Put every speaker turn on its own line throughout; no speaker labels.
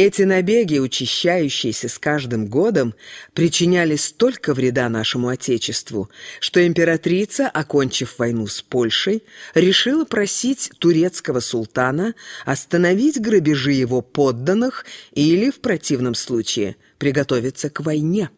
Эти набеги, учащающиеся с каждым годом, причиняли столько вреда нашему Отечеству, что императрица, окончив войну с Польшей, решила просить турецкого султана остановить грабежи его подданных или, в противном случае, приготовиться к войне.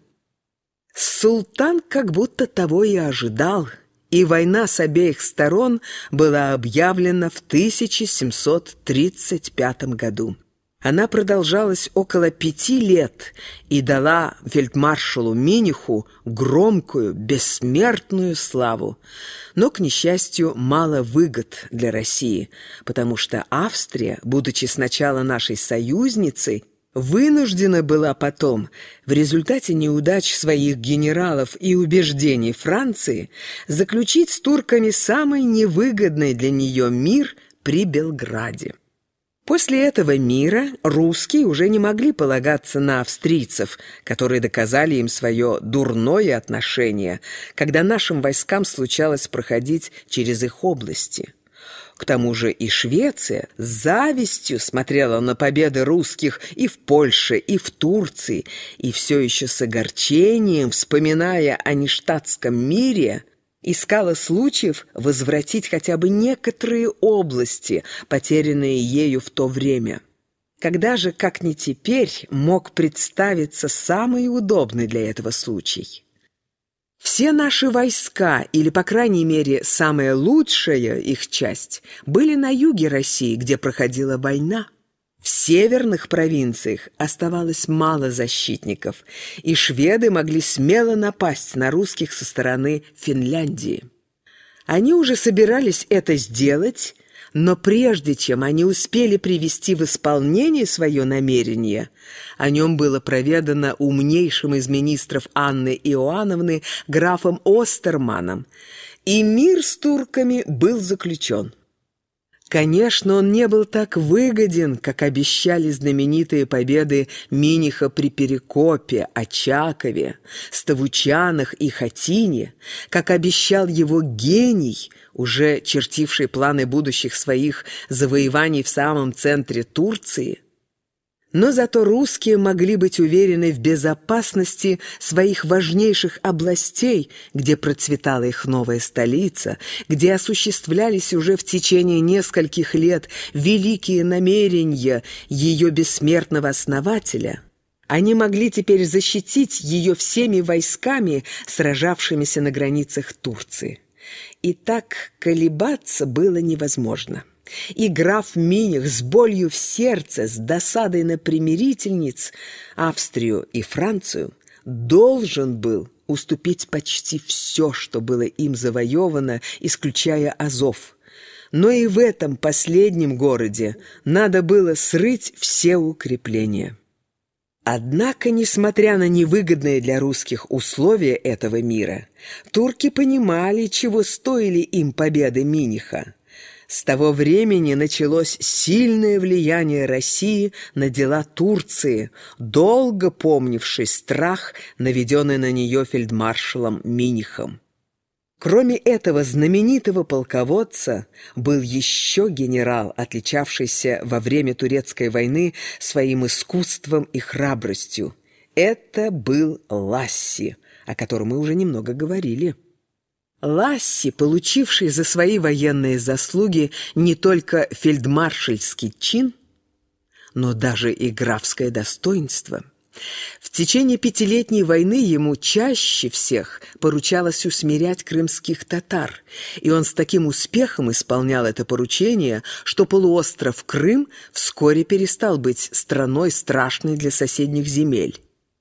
Султан как будто того и ожидал, и война с обеих сторон была объявлена в 1735 году. Она продолжалась около пяти лет и дала фельдмаршалу Миниху громкую, бессмертную славу. Но, к несчастью, мало выгод для России, потому что Австрия, будучи сначала нашей союзницей, вынуждена была потом, в результате неудач своих генералов и убеждений Франции, заключить с турками самый невыгодный для нее мир при Белграде. После этого мира русские уже не могли полагаться на австрийцев, которые доказали им свое дурное отношение, когда нашим войскам случалось проходить через их области. К тому же и Швеция завистью смотрела на победы русских и в Польше, и в Турции, и все еще с огорчением, вспоминая о нештатском мире, искала случаев возвратить хотя бы некоторые области, потерянные ею в то время. Когда же, как не теперь, мог представиться самый удобный для этого случай? Все наши войска, или, по крайней мере, самая лучшая их часть, были на юге России, где проходила война. В северных провинциях оставалось мало защитников, и шведы могли смело напасть на русских со стороны Финляндии. Они уже собирались это сделать, но прежде чем они успели привести в исполнение свое намерение, о нем было проведано умнейшим из министров Анны Иоанновны графом Остерманом, и мир с турками был заключен. Конечно, он не был так выгоден, как обещали знаменитые победы Миниха при Перекопе, Очакове, Ставучанах и Хатине, как обещал его гений, уже чертивший планы будущих своих завоеваний в самом центре Турции – но зато русские могли быть уверены в безопасности своих важнейших областей, где процветала их новая столица, где осуществлялись уже в течение нескольких лет великие намерения ее бессмертного основателя. Они могли теперь защитить ее всеми войсками, сражавшимися на границах Турции. И так колебаться было невозможно. И граф Миних с болью в сердце, с досадой на примирительниц Австрию и Францию должен был уступить почти все, что было им завоевано, исключая Азов. Но и в этом последнем городе надо было срыть все укрепления. Однако, несмотря на невыгодные для русских условия этого мира, турки понимали, чего стоили им победы Миниха. С того времени началось сильное влияние России на дела Турции, долго помнивший страх, наведенный на нее фельдмаршалом Минихом. Кроме этого знаменитого полководца был еще генерал, отличавшийся во время Турецкой войны своим искусством и храбростью. Это был Ласси, о котором мы уже немного говорили. Ласси, получивший за свои военные заслуги не только фельдмаршальский чин, но даже и графское достоинство. В течение пятилетней войны ему чаще всех поручалось усмирять крымских татар, и он с таким успехом исполнял это поручение, что полуостров Крым вскоре перестал быть страной страшной для соседних земель.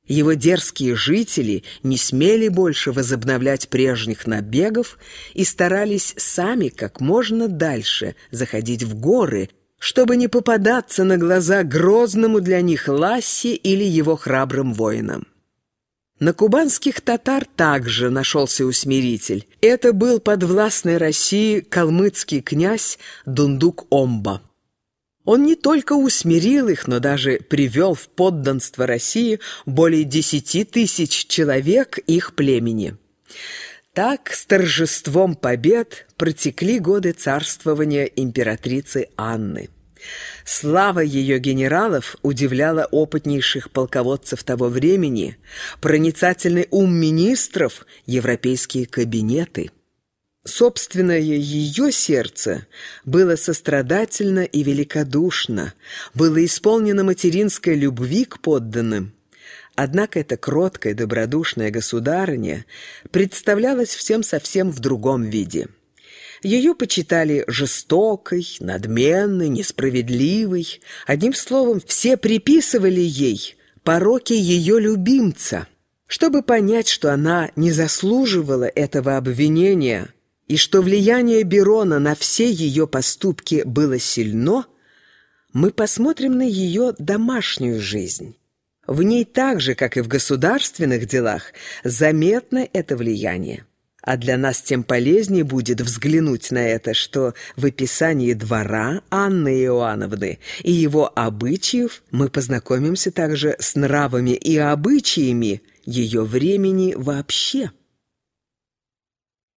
Его дерзкие жители не смели больше возобновлять прежних набегов и старались сами как можно дальше заходить в горы, чтобы не попадаться на глаза грозному для них Лассе или его храбрым воинам. На кубанских татар также нашелся усмиритель. Это был подвластный России калмыцкий князь Дундук-Омба. Он не только усмирил их, но даже привел в подданство России более десяти тысяч человек их племени. Так с торжеством побед протекли годы царствования императрицы Анны. Слава ее генералов удивляла опытнейших полководцев того времени, проницательный ум министров, европейские кабинеты. Собственное ее сердце было сострадательно и великодушно, было исполнено материнской любви к подданным. Однако эта кроткая, добродушная государыня представлялась всем совсем в другом виде – ее почитали жестокой, надменной, несправедливой. Одним словом, все приписывали ей пороки ее любимца. Чтобы понять, что она не заслуживала этого обвинения и что влияние Берона на все ее поступки было сильно, мы посмотрим на ее домашнюю жизнь. В ней так же, как и в государственных делах, заметно это влияние. А для нас тем полезнее будет взглянуть на это, что в описании двора Анны Иоанновны и его обычаев мы познакомимся также с нравами и обычаями ее времени вообще.